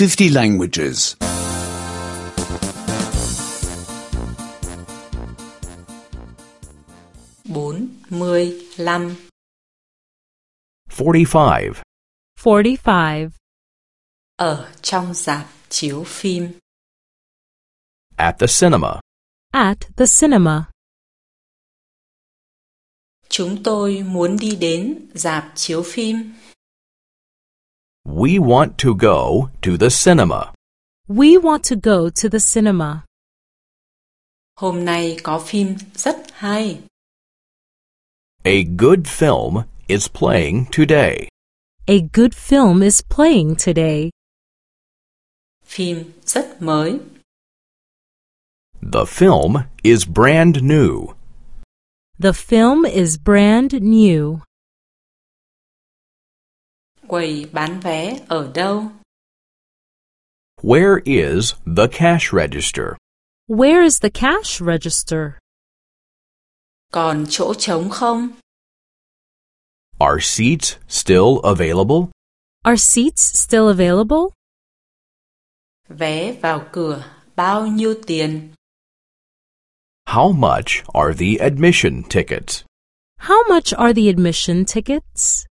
50 languages. 45 45. 45. ở trong rạp chiếu phim. At the cinema. At the cinema. Chúng tôi muốn đi đến rạp chiếu phim. We want to go to the cinema. We want to go to the cinema. Hôm nay có phim rất hay. A good film is playing today. A good film is playing today. Phim rất mới. The film is brand new. The film is brand new. Quầy bán vé ở đâu? Where is the cash register? Where is the cash register? Còn chỗ trống không? Are seats still available? Are seats still available? Vé vào cửa bao nhiêu tiền? How much are the admission tickets? How much are the admission tickets?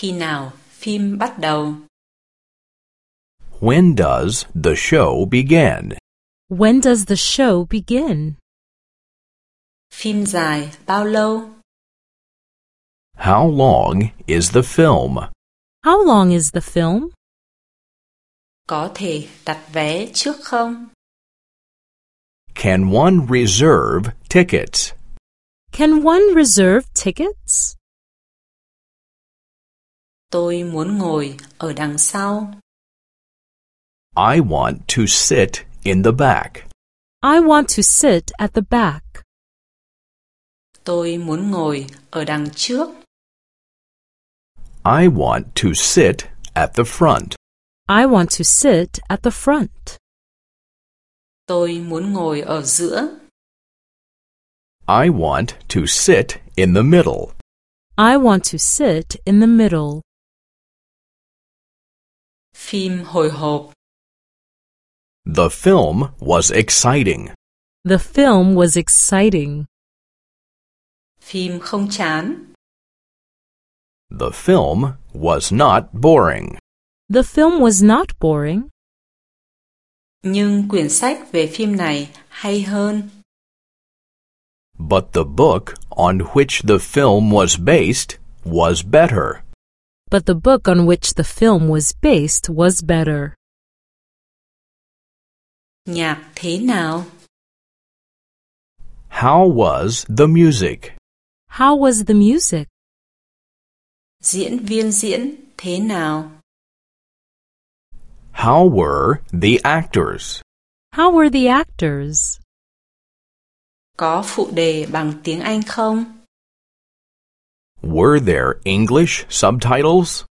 Khi nào phim bắt đầu? When does the show begin? When does the show begin? Phim dài bao lâu? How long is the film? How long is the film? Có thể đặt vé trước không? Can one reserve tickets? Can one reserve tickets? Tôi muốn ngồi ở đằng sau. I want to sit in the back. I want to sit at the back. Tôi muốn ngồi ở đằng trước. I want to sit at the front. I want to sit at the front. Tôi muốn ngồi ở giữa. I want to sit in the middle. I want to sit in the middle. Phim hồi hộp. The film was exciting. The film was exciting. Phim không chán. The film was not boring. The film was not boring, Nhưng quyển sách về phim này hay hơn. But the book on which the film was based was better. But the book on which the film was based was better. Nhạc thế nào? How was the music? How was the music? Diễn viên diễn thế nào? How were the actors? How were the actors? Có phụ đề bằng tiếng Anh không? Were there English subtitles?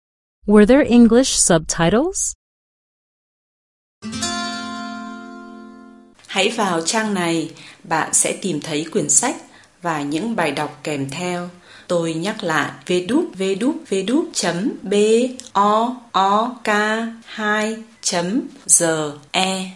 Were there English subtitles? Hãy vào trang này, bạn sẽ tìm thấy quyển sách và những bài đọc kèm theo. Tôi nhắc lại www.book2.ge